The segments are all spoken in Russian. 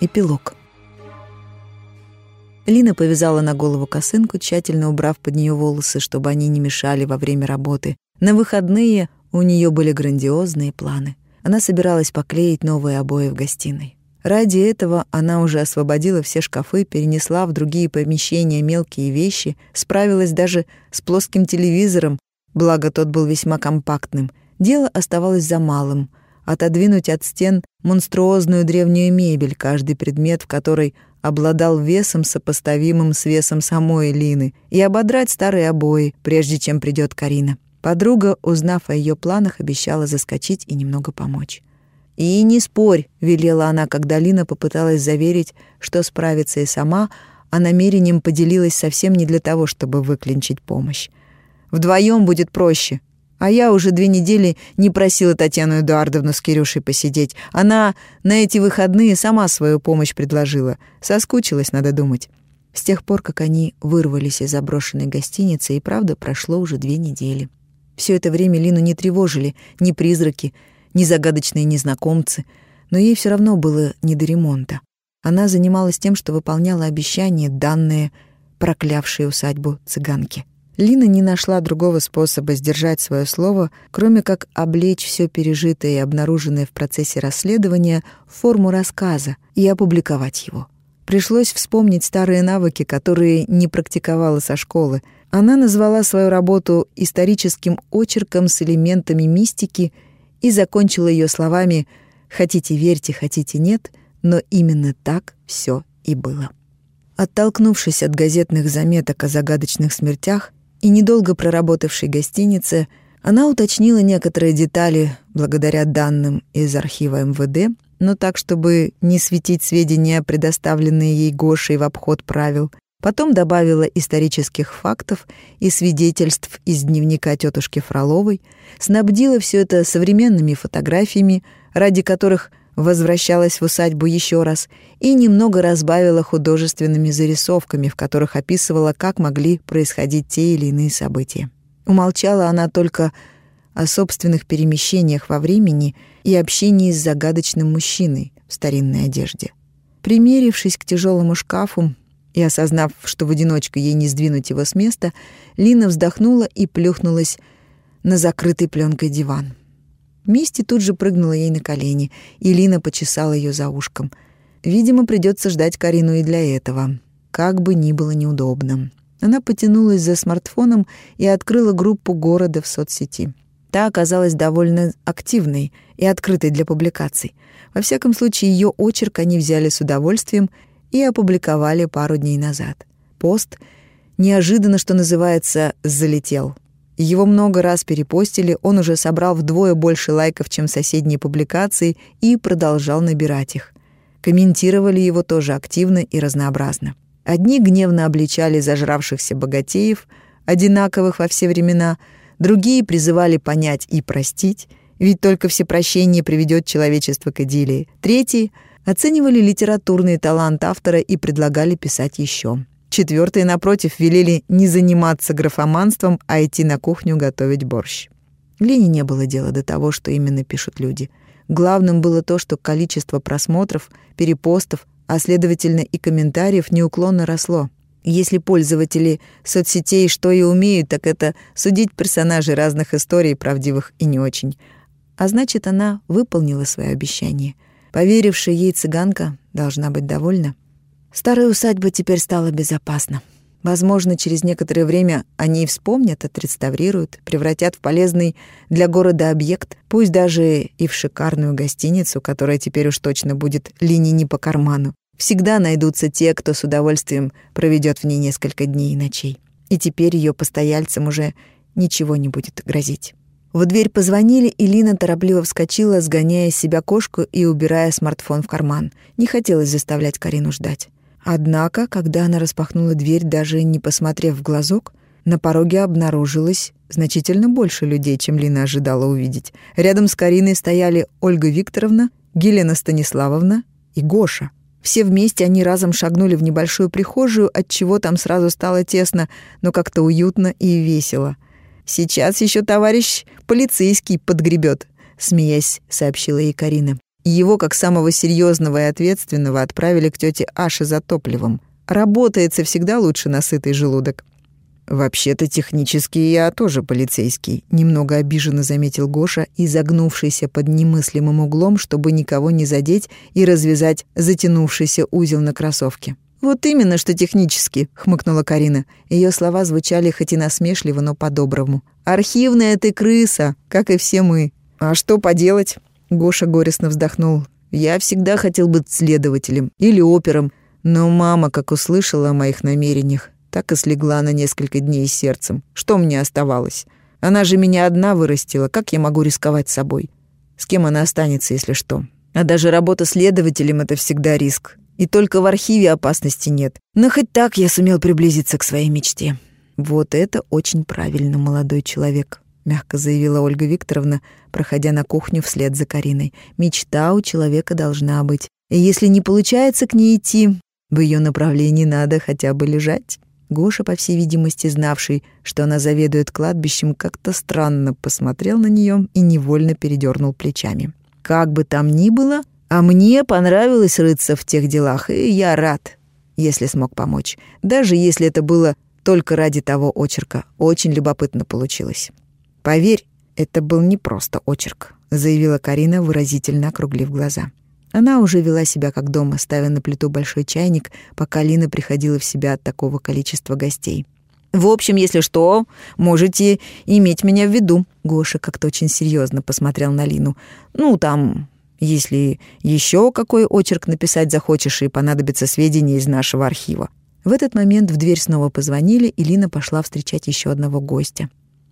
Эпилог. Лина повязала на голову косынку, тщательно убрав под нее волосы, чтобы они не мешали во время работы. На выходные у нее были грандиозные планы. Она собиралась поклеить новые обои в гостиной. Ради этого она уже освободила все шкафы, перенесла в другие помещения мелкие вещи, справилась даже с плоским телевизором, благо тот был весьма компактным. Дело оставалось за малым — отодвинуть от стен монструозную древнюю мебель, каждый предмет в которой обладал весом, сопоставимым с весом самой Лины, и ободрать старые обои, прежде чем придет Карина. Подруга, узнав о ее планах, обещала заскочить и немного помочь. «И не спорь», — велела она, когда Лина попыталась заверить, что справится и сама, а намерением поделилась совсем не для того, чтобы выклинчить помощь. «Вдвоем будет проще. А я уже две недели не просила Татьяну Эдуардовну с Кирюшей посидеть. Она на эти выходные сама свою помощь предложила. Соскучилась, надо думать. С тех пор, как они вырвались из заброшенной гостиницы, и правда прошло уже две недели. Все это время Лину не тревожили ни призраки, ни загадочные незнакомцы, но ей все равно было не до ремонта. Она занималась тем, что выполняла обещания, данные проклявшей усадьбу цыганки. Лина не нашла другого способа сдержать свое слово, кроме как облечь все пережитое и обнаруженное в процессе расследования в форму рассказа и опубликовать его. Пришлось вспомнить старые навыки, которые не практиковала со школы. Она назвала свою работу историческим очерком с элементами мистики и закончила ее словами «Хотите верьте, хотите нет, но именно так все и было». Оттолкнувшись от газетных заметок о загадочных смертях, и недолго проработавшей гостинице, она уточнила некоторые детали благодаря данным из архива МВД, но так, чтобы не светить сведения, предоставленные ей Гошей в обход правил. Потом добавила исторических фактов и свидетельств из дневника тетушки Фроловой, снабдила все это современными фотографиями, ради которых возвращалась в усадьбу еще раз и немного разбавила художественными зарисовками, в которых описывала, как могли происходить те или иные события. Умолчала она только о собственных перемещениях во времени и общении с загадочным мужчиной в старинной одежде. Примерившись к тяжелому шкафу и осознав, что в одиночку ей не сдвинуть его с места, Лина вздохнула и плюхнулась на закрытый пленкой диван. Мисти тут же прыгнула ей на колени, и Лина почесала ее за ушком. Видимо, придется ждать Карину и для этого. Как бы ни было неудобно. Она потянулась за смартфоном и открыла группу города в соцсети. Та оказалась довольно активной и открытой для публикаций. Во всяком случае, ее очерк они взяли с удовольствием и опубликовали пару дней назад. Пост неожиданно, что называется, залетел. Его много раз перепостили, он уже собрал вдвое больше лайков, чем соседние публикации, и продолжал набирать их. Комментировали его тоже активно и разнообразно. Одни гневно обличали зажравшихся богатеев, одинаковых во все времена, другие призывали понять и простить, ведь только всепрощение приведет человечество к идиллии. Третьи оценивали литературный талант автора и предлагали писать еще. Четвертые, напротив, велели не заниматься графоманством, а идти на кухню готовить борщ. Лене не было дела до того, что именно пишут люди. Главным было то, что количество просмотров, перепостов, а следовательно и комментариев неуклонно росло. Если пользователи соцсетей что и умеют, так это судить персонажей разных историй, правдивых и не очень. А значит, она выполнила свое обещание. Поверившая ей цыганка должна быть довольна. Старая усадьба теперь стала безопасна. Возможно, через некоторое время они и вспомнят, отреставрируют, превратят в полезный для города объект, пусть даже и в шикарную гостиницу, которая теперь уж точно будет линии не по карману. Всегда найдутся те, кто с удовольствием проведет в ней несколько дней и ночей. И теперь ее постояльцам уже ничего не будет грозить. В дверь позвонили, и Лина торопливо вскочила, сгоняя с себя кошку и убирая смартфон в карман. Не хотелось заставлять Карину ждать. Однако, когда она распахнула дверь, даже не посмотрев в глазок, на пороге обнаружилось значительно больше людей, чем Лина ожидала увидеть. Рядом с Кариной стояли Ольга Викторовна, Гелена Станиславовна и Гоша. Все вместе они разом шагнули в небольшую прихожую, от чего там сразу стало тесно, но как-то уютно и весело. «Сейчас еще товарищ полицейский подгребет», — смеясь, сообщила ей Карина. Его, как самого серьезного и ответственного, отправили к тете Аше за топливом. Работается всегда лучше на сытый желудок. «Вообще-то технически я тоже полицейский», — немного обиженно заметил Гоша, изогнувшийся под немыслимым углом, чтобы никого не задеть и развязать затянувшийся узел на кроссовке. «Вот именно, что технически», — хмыкнула Карина. Ее слова звучали хоть и насмешливо, но по-доброму. «Архивная ты крыса, как и все мы». «А что поделать?» — Гоша горестно вздохнул. «Я всегда хотел быть следователем или опером, но мама, как услышала о моих намерениях, так и слегла на несколько дней сердцем. Что мне оставалось? Она же меня одна вырастила, как я могу рисковать собой? С кем она останется, если что? А даже работа следователем — это всегда риск. И только в архиве опасности нет. Но хоть так я сумел приблизиться к своей мечте. Вот это очень правильно, молодой человек, мягко заявила Ольга Викторовна, проходя на кухню вслед за Кариной. Мечта у человека должна быть. И если не получается к ней идти, в ее направлении надо хотя бы лежать. Гоша, по всей видимости, знавший, что она заведует кладбищем, как-то странно посмотрел на нее и невольно передернул плечами. «Как бы там ни было, а мне понравилось рыться в тех делах, и я рад, если смог помочь. Даже если это было только ради того очерка. Очень любопытно получилось. Поверь, это был не просто очерк», — заявила Карина, выразительно округлив глаза. Она уже вела себя как дома, ставя на плиту большой чайник, пока Лина приходила в себя от такого количества гостей. «В общем, если что, можете иметь меня в виду». Гоша как-то очень серьезно посмотрел на Лину. «Ну, там, если еще какой очерк написать захочешь и понадобятся сведения из нашего архива». В этот момент в дверь снова позвонили, и Лина пошла встречать еще одного гостя.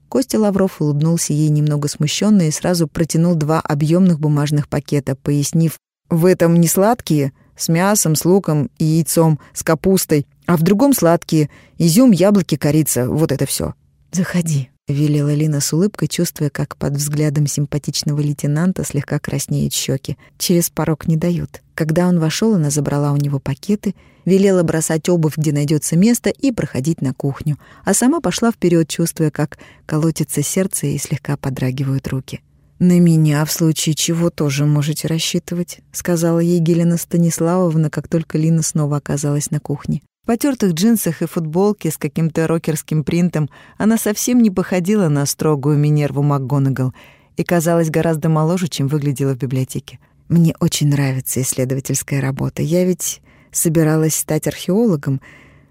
Костя Лавров улыбнулся ей немного смущенно и сразу протянул два объемных бумажных пакета, пояснив, в этом не сладкие, с мясом, с луком и яйцом, с капустой, а в другом сладкие, изюм, яблоки, корица, вот это все. «Заходи», — велела Лина с улыбкой, чувствуя, как под взглядом симпатичного лейтенанта слегка краснеют щеки. Через порог не дают. Когда он вошел, она забрала у него пакеты, велела бросать обувь, где найдется место, и проходить на кухню, а сама пошла вперед, чувствуя, как колотится сердце и слегка подрагивают руки. «На меня в случае чего тоже можете рассчитывать», — сказала ей Гелена Станиславовна, как только Лина снова оказалась на кухне. Потертых джинсах и футболке с каким-то рокерским принтом она совсем не походила на строгую Минерву МакГонагал и казалась гораздо моложе, чем выглядела в библиотеке. «Мне очень нравится исследовательская работа. Я ведь собиралась стать археологом.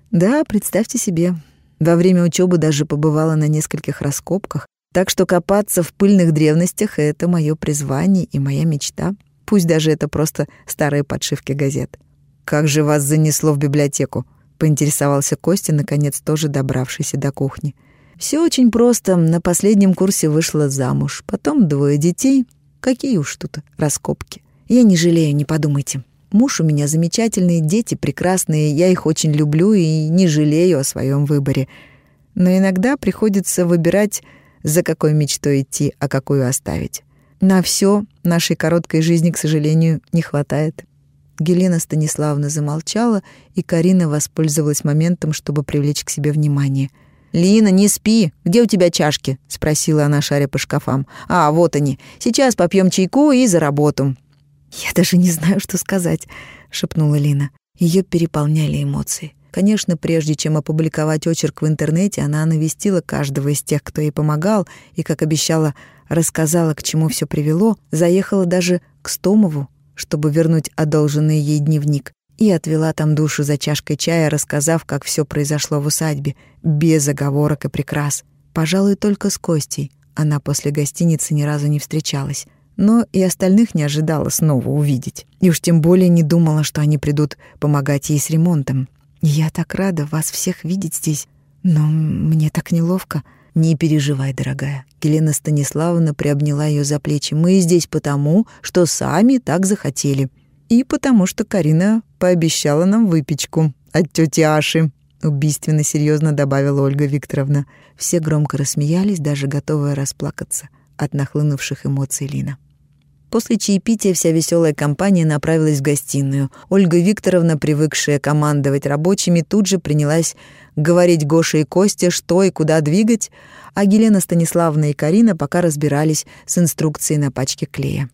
Да, представьте себе, во время учебы даже побывала на нескольких раскопках, так что копаться в пыльных древностях — это мое призвание и моя мечта. Пусть даже это просто старые подшивки газет. «Как же вас занесло в библиотеку?» — поинтересовался Костя, наконец тоже добравшийся до кухни. Все очень просто. На последнем курсе вышла замуж. Потом двое детей. Какие уж тут раскопки. Я не жалею, не подумайте. Муж у меня замечательный, дети прекрасные, я их очень люблю и не жалею о своем выборе. Но иногда приходится выбирать за какой мечтой идти, а какую оставить. На все нашей короткой жизни, к сожалению, не хватает. Гелена Станиславовна замолчала, и Карина воспользовалась моментом, чтобы привлечь к себе внимание. «Лина, не спи! Где у тебя чашки?» — спросила она, шаря по шкафам. «А, вот они. Сейчас попьем чайку и за работу». «Я даже не знаю, что сказать», — шепнула Лина. Ее переполняли эмоции. Конечно, прежде чем опубликовать очерк в интернете, она навестила каждого из тех, кто ей помогал, и, как обещала, рассказала, к чему все привело, заехала даже к Стомову, чтобы вернуть одолженный ей дневник, и отвела там душу за чашкой чая, рассказав, как все произошло в усадьбе, без оговорок и прикрас. Пожалуй, только с Костей она после гостиницы ни разу не встречалась, но и остальных не ожидала снова увидеть. И уж тем более не думала, что они придут помогать ей с ремонтом. «Я так рада вас всех видеть здесь, но мне так неловко». «Не переживай, дорогая». Елена Станиславовна приобняла ее за плечи. «Мы здесь потому, что сами так захотели. И потому, что Карина пообещала нам выпечку от тети Аши». Убийственно серьезно добавила Ольга Викторовна. Все громко рассмеялись, даже готовые расплакаться от нахлынувших эмоций Лина. После чаепития вся веселая компания направилась в гостиную. Ольга Викторовна, привыкшая командовать рабочими, тут же принялась говорить Гоше и Косте, что и куда двигать, а Елена Станиславовна и Карина пока разбирались с инструкцией на пачке клея.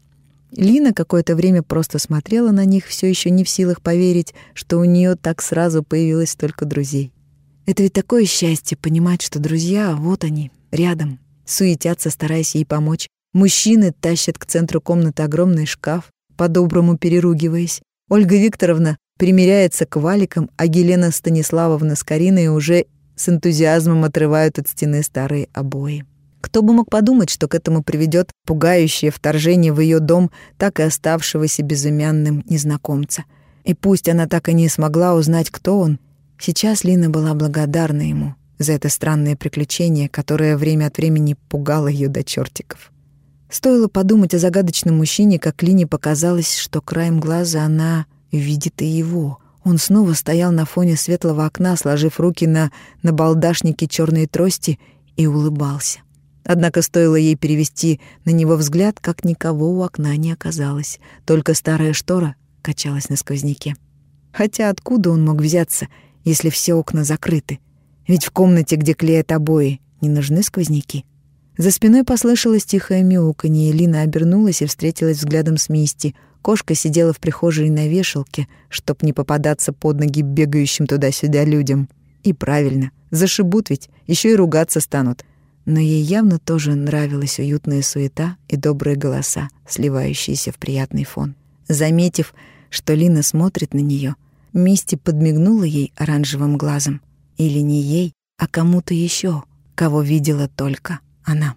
Лина какое-то время просто смотрела на них, все еще не в силах поверить, что у нее так сразу появилось столько друзей. Это ведь такое счастье понимать, что друзья, вот они, рядом, суетятся, стараясь ей помочь. Мужчины тащат к центру комнаты огромный шкаф, по-доброму переругиваясь. Ольга Викторовна примеряется к валикам, а Елена Станиславовна с Кариной уже с энтузиазмом отрывают от стены старые обои. Кто бы мог подумать, что к этому приведет пугающее вторжение в ее дом так и оставшегося безымянным незнакомца. И пусть она так и не смогла узнать, кто он, сейчас Лина была благодарна ему за это странное приключение, которое время от времени пугало ее до чертиков. Стоило подумать о загадочном мужчине, как Лине показалось, что краем глаза она видит и его. Он снова стоял на фоне светлого окна, сложив руки на набалдашнике черной трости и улыбался. Однако стоило ей перевести на него взгляд, как никого у окна не оказалось. Только старая штора качалась на сквозняке. Хотя откуда он мог взяться, если все окна закрыты? Ведь в комнате, где клеят обои, не нужны сквозняки. За спиной послышалось тихое мяуканье, и Лина обернулась и встретилась взглядом с Мисти. Кошка сидела в прихожей на вешалке, чтоб не попадаться под ноги бегающим туда-сюда людям. И правильно, зашибут ведь, еще и ругаться станут — но ей явно тоже нравилась уютная суета и добрые голоса, сливающиеся в приятный фон. Заметив, что Лина смотрит на нее, Мисти подмигнула ей оранжевым глазом. Или не ей, а кому-то еще, кого видела только она.